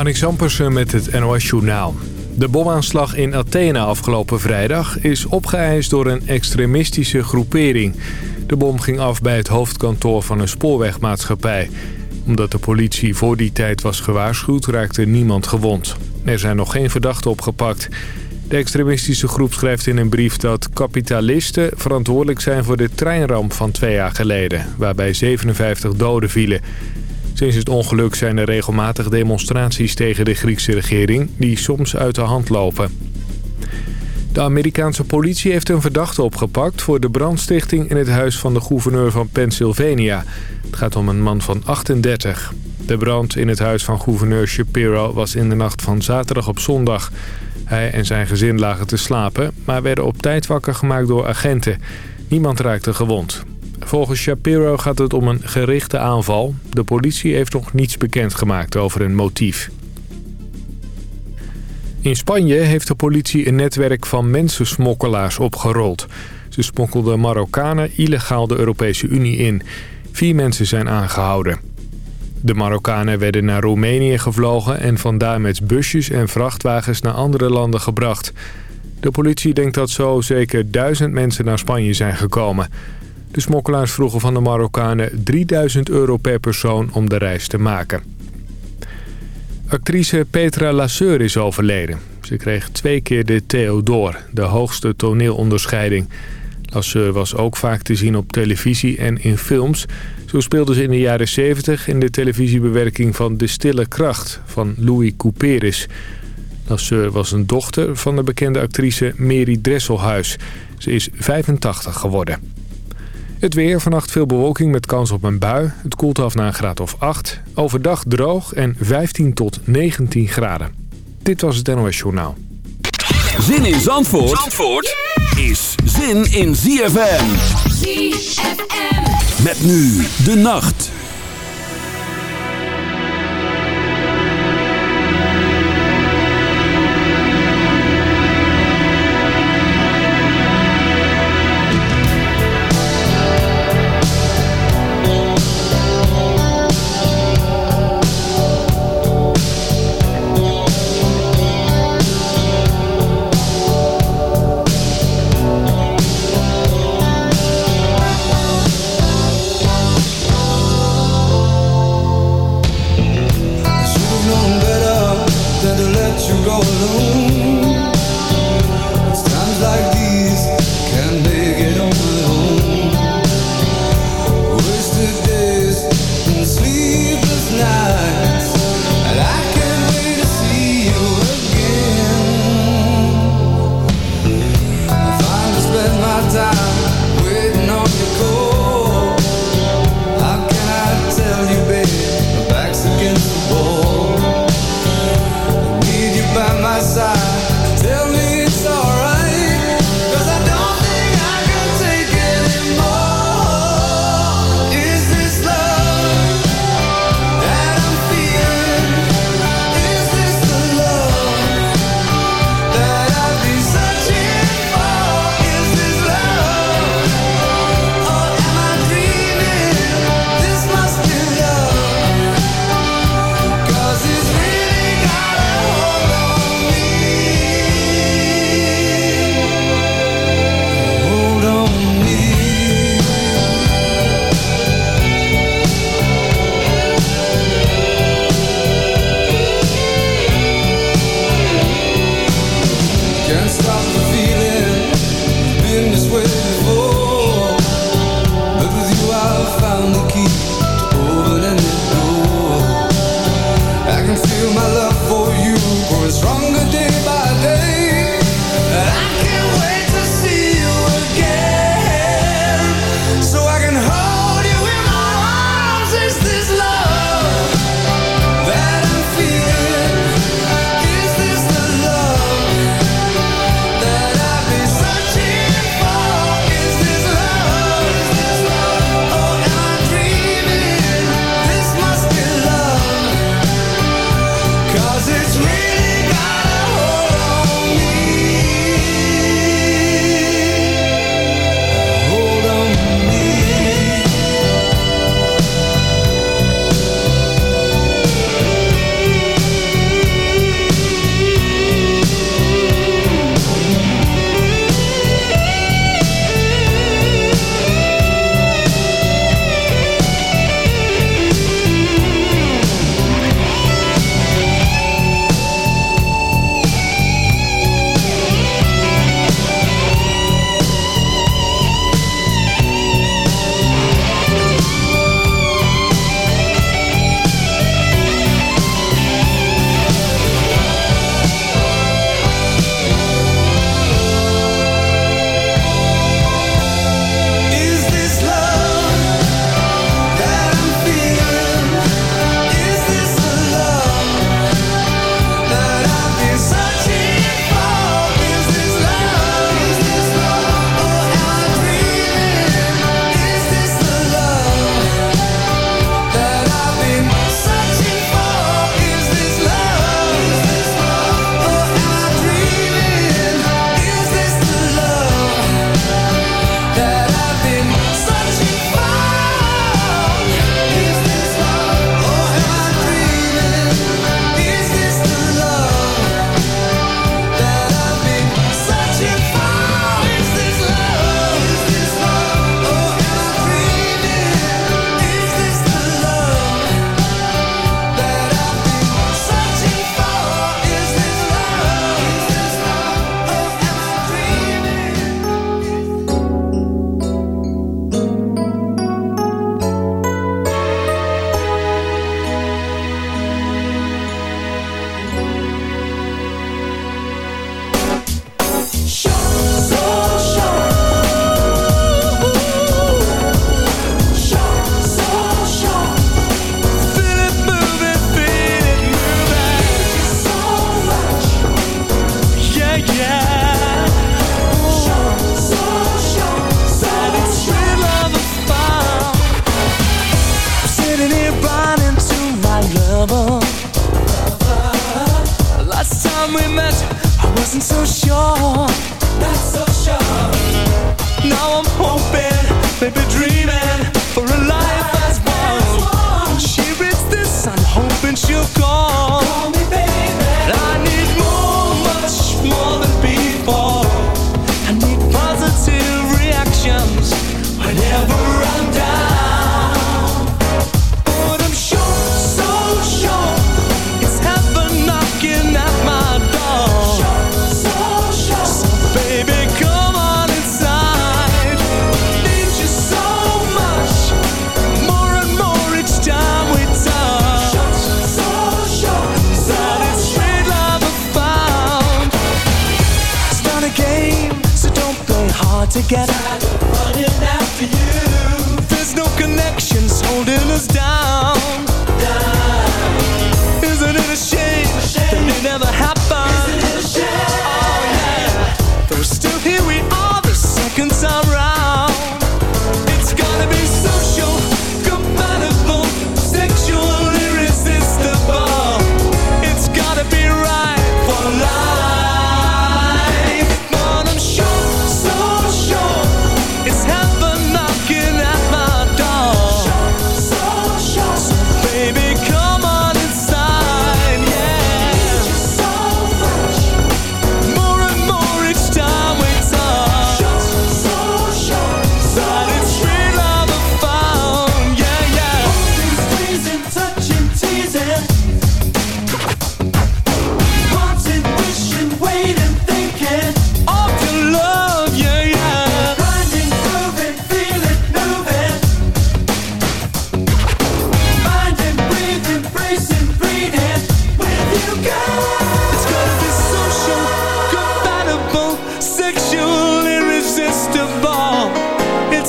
Marnik Zampersen met het NOS Journaal. De bomaanslag in Athene afgelopen vrijdag is opgeëist door een extremistische groepering. De bom ging af bij het hoofdkantoor van een spoorwegmaatschappij. Omdat de politie voor die tijd was gewaarschuwd raakte niemand gewond. Er zijn nog geen verdachten opgepakt. De extremistische groep schrijft in een brief dat kapitalisten verantwoordelijk zijn voor de treinramp van twee jaar geleden... waarbij 57 doden vielen. Sinds het ongeluk zijn er regelmatig demonstraties tegen de Griekse regering... die soms uit de hand lopen. De Amerikaanse politie heeft een verdachte opgepakt... voor de brandstichting in het huis van de gouverneur van Pennsylvania. Het gaat om een man van 38. De brand in het huis van gouverneur Shapiro was in de nacht van zaterdag op zondag. Hij en zijn gezin lagen te slapen, maar werden op tijd wakker gemaakt door agenten. Niemand raakte gewond. Volgens Shapiro gaat het om een gerichte aanval. De politie heeft nog niets bekendgemaakt over een motief. In Spanje heeft de politie een netwerk van mensensmokkelaars opgerold. Ze smokkelden Marokkanen illegaal de Europese Unie in. Vier mensen zijn aangehouden. De Marokkanen werden naar Roemenië gevlogen... en vandaar met busjes en vrachtwagens naar andere landen gebracht. De politie denkt dat zo zeker duizend mensen naar Spanje zijn gekomen... De smokkelaars vroegen van de Marokkanen 3000 euro per persoon om de reis te maken. Actrice Petra Lasseur is overleden. Ze kreeg twee keer de Theodore, de hoogste toneelonderscheiding. Lasseur was ook vaak te zien op televisie en in films. Zo speelde ze in de jaren 70 in de televisiebewerking van De Stille Kracht van Louis Couperus. Lasseur was een dochter van de bekende actrice Mary Dresselhuis. Ze is 85 geworden. Het weer, vannacht veel bewolking met kans op een bui. Het koelt af naar een graad of 8. Overdag droog en 15 tot 19 graden. Dit was het NOS Journaal. Zin in Zandvoort, Zandvoort is zin in ZFM. ZFM. Met nu de nacht.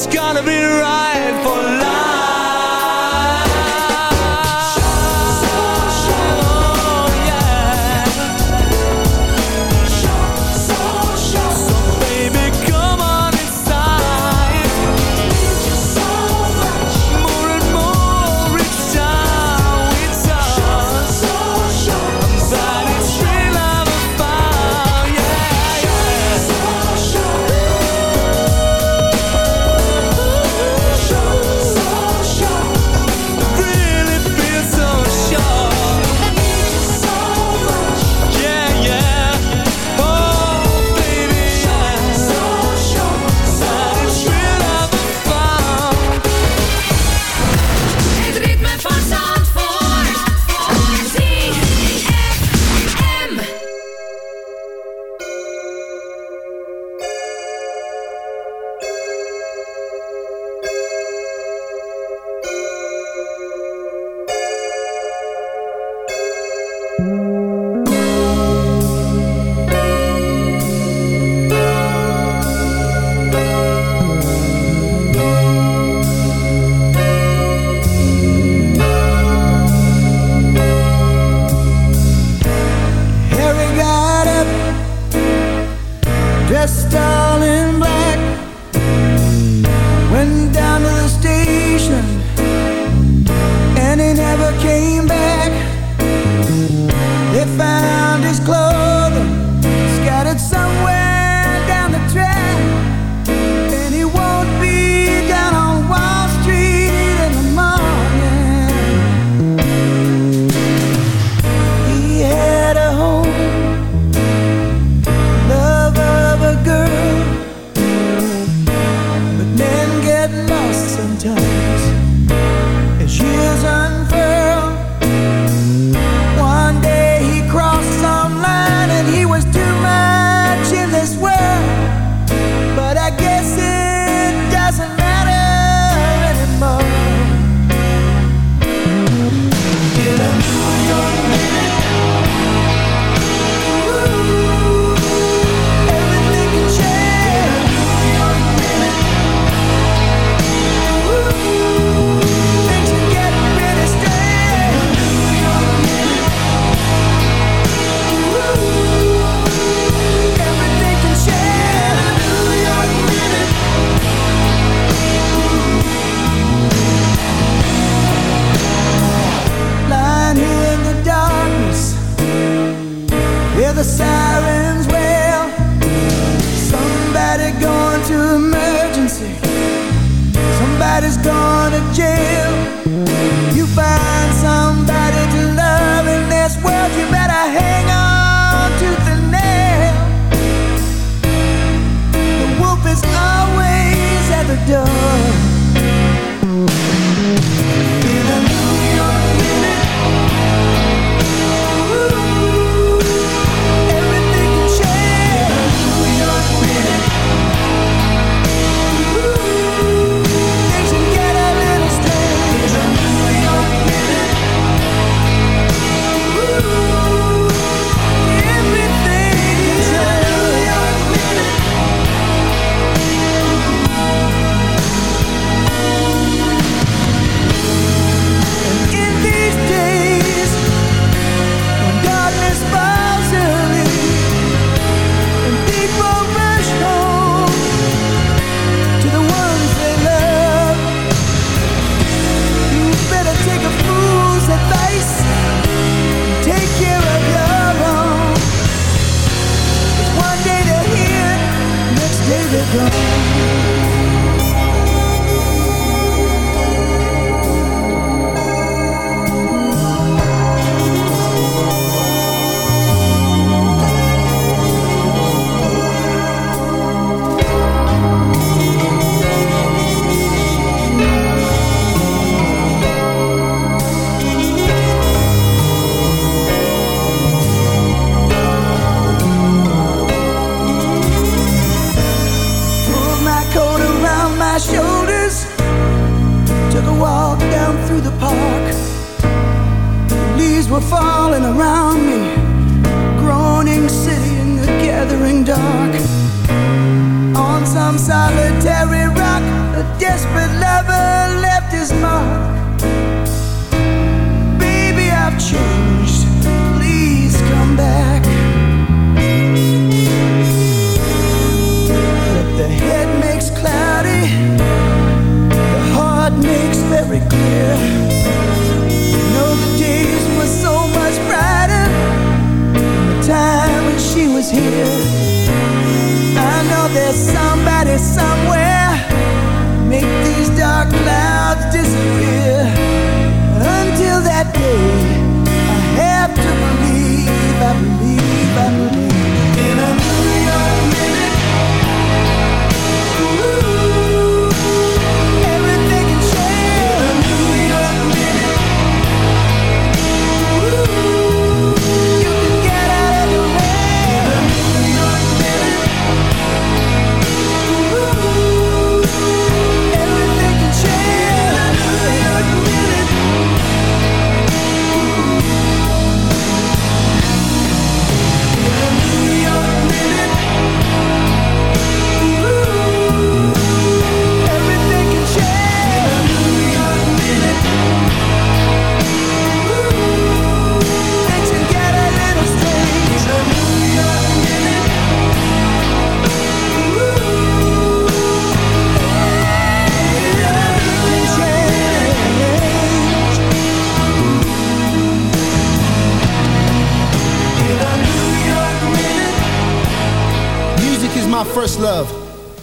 it's gonna be right.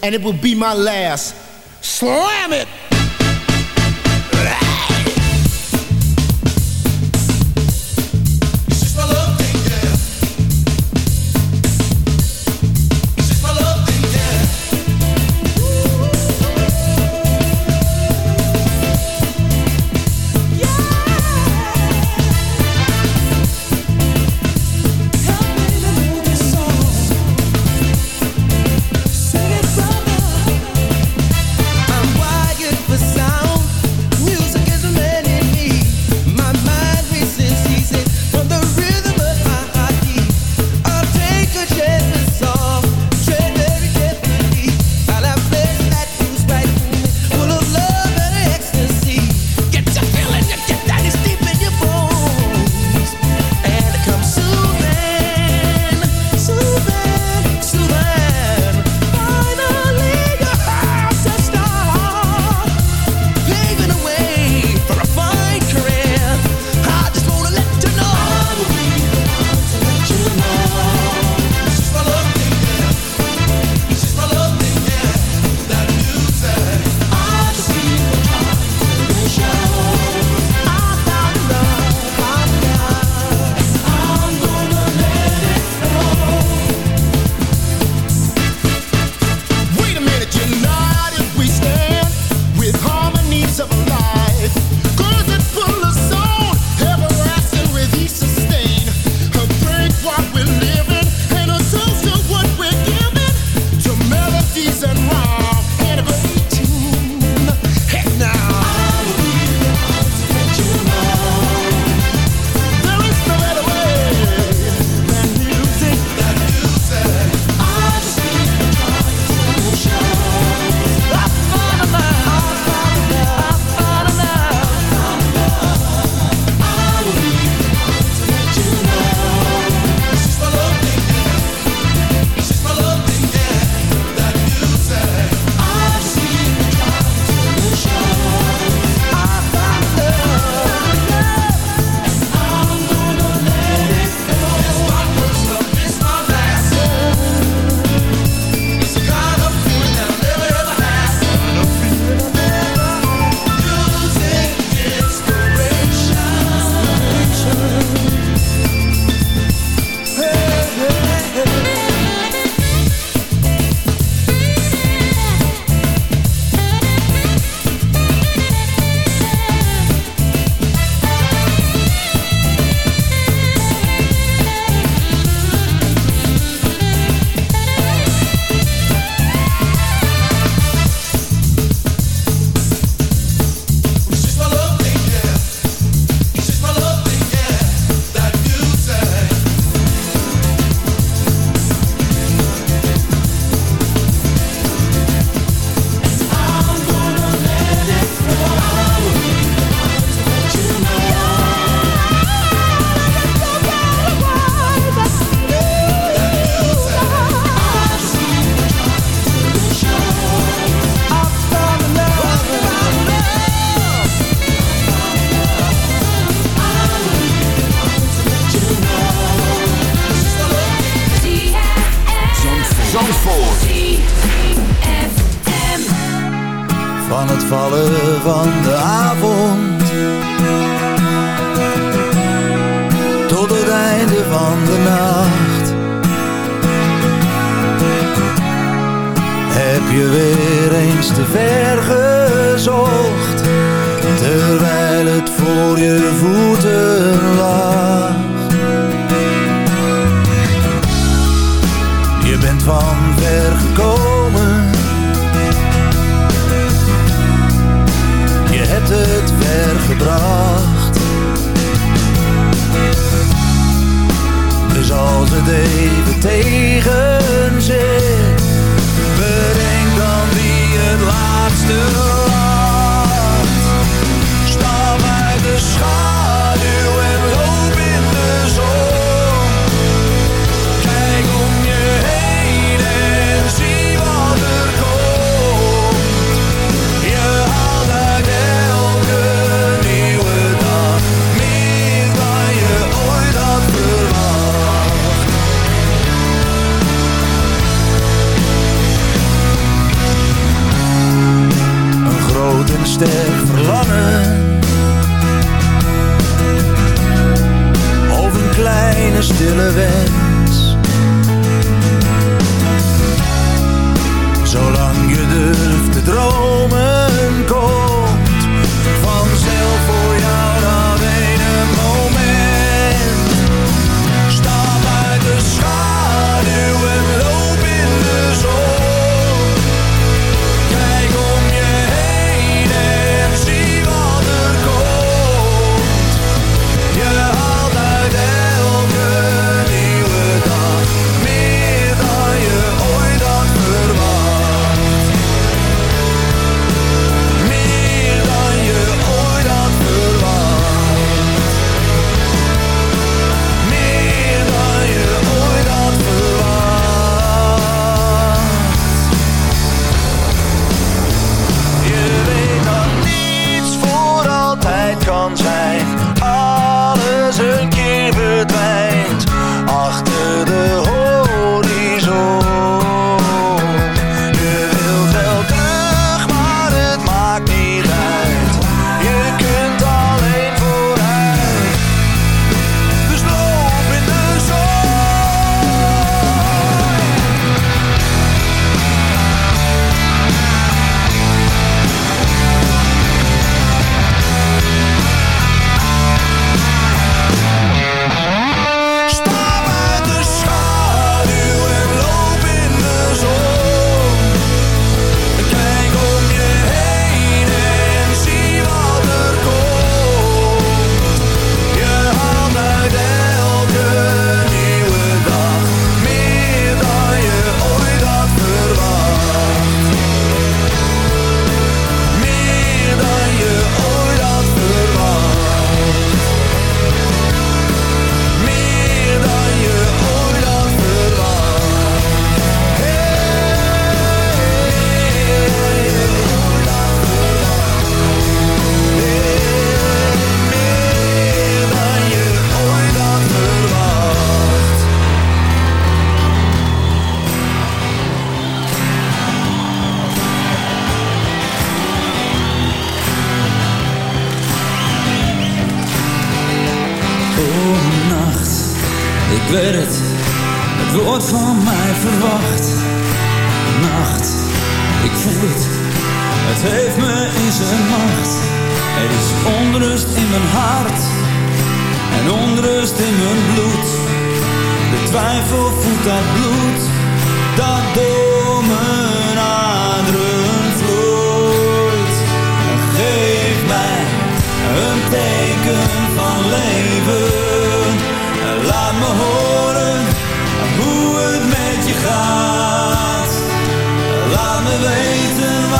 And it will be my last.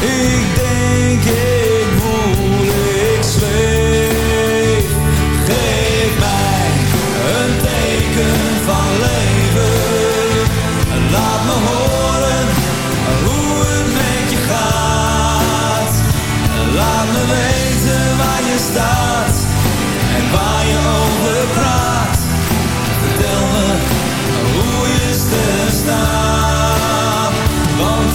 ik denk, ik voel, ik zweef. Geef mij een teken van leven. Laat me horen hoe het met je gaat. Laat me weten waar je staat en waar je ook.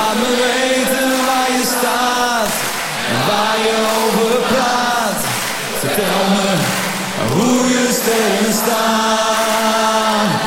Laat me weten waar je staat en waar je over praat. Vertel me hoe je sterren staan.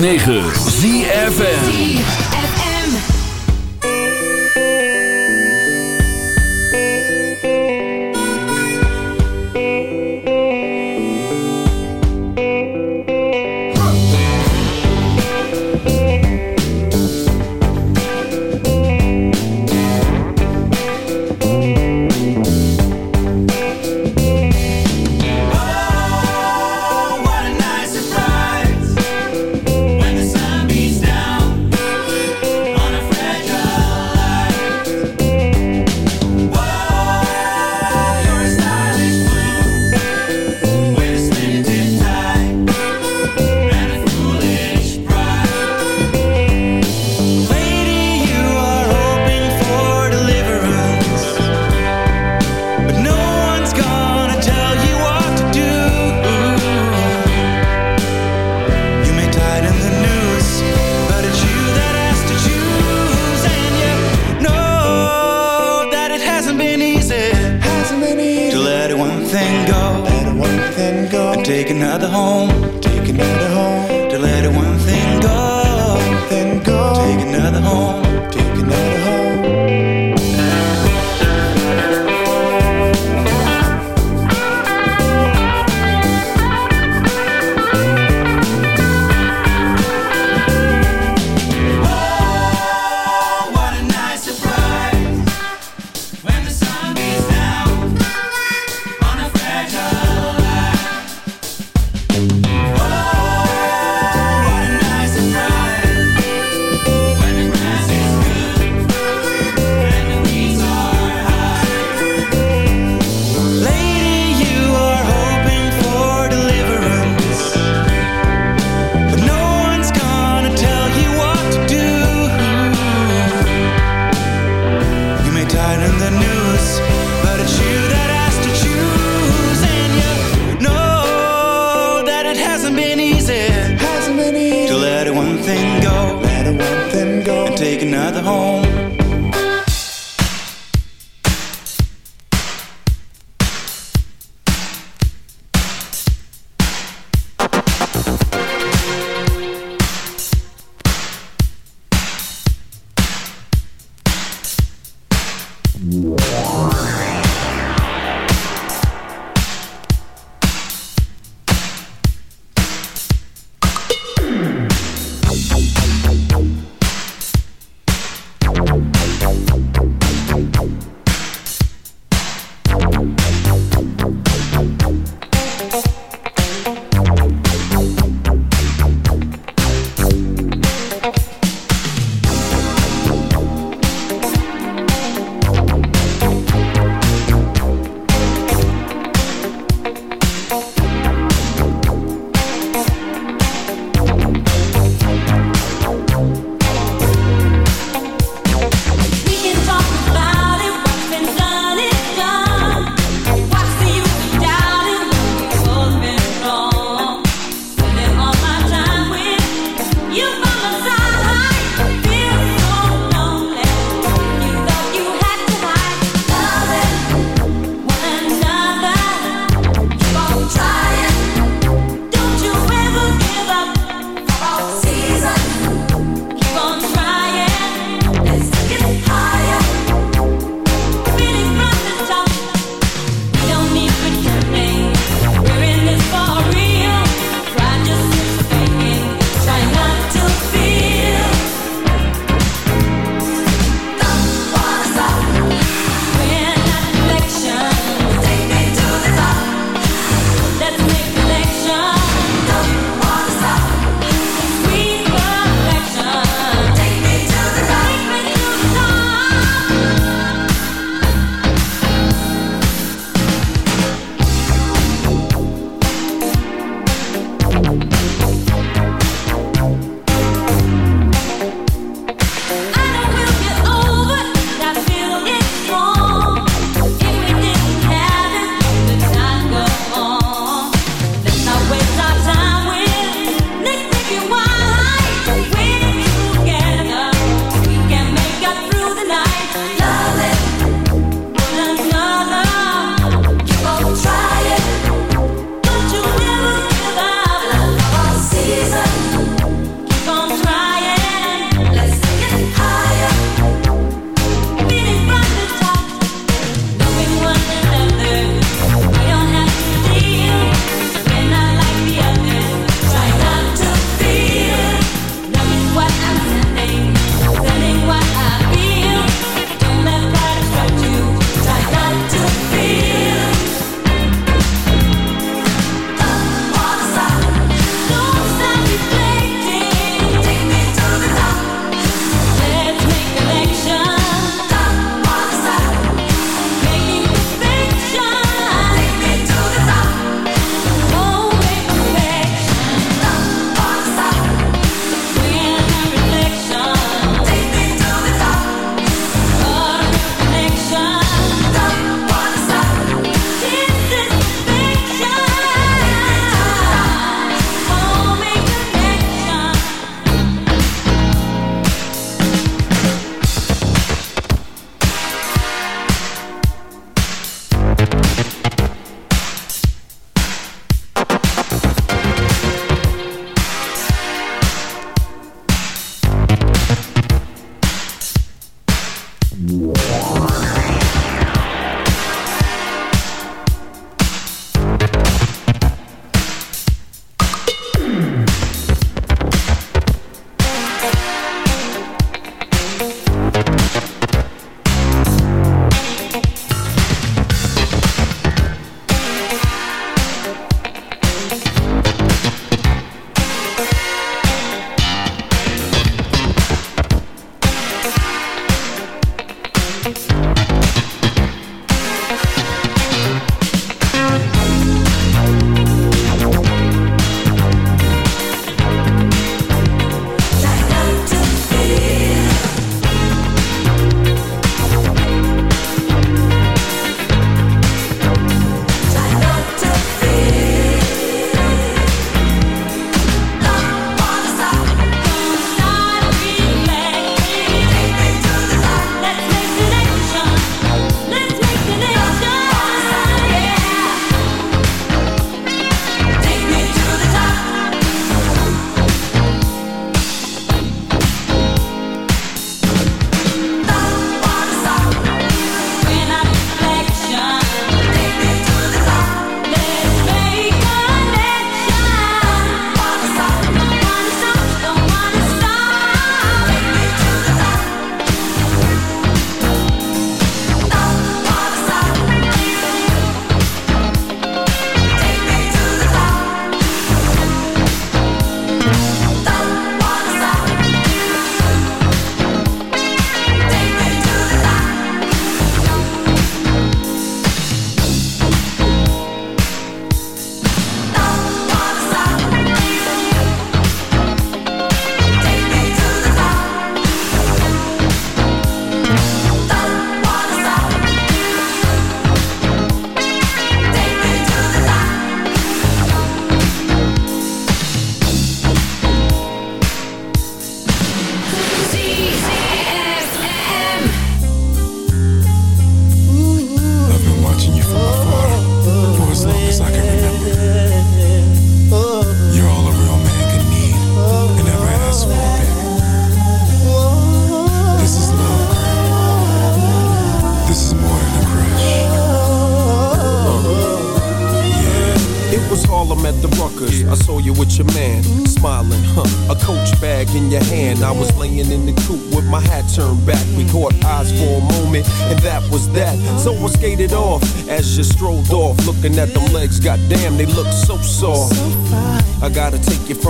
9.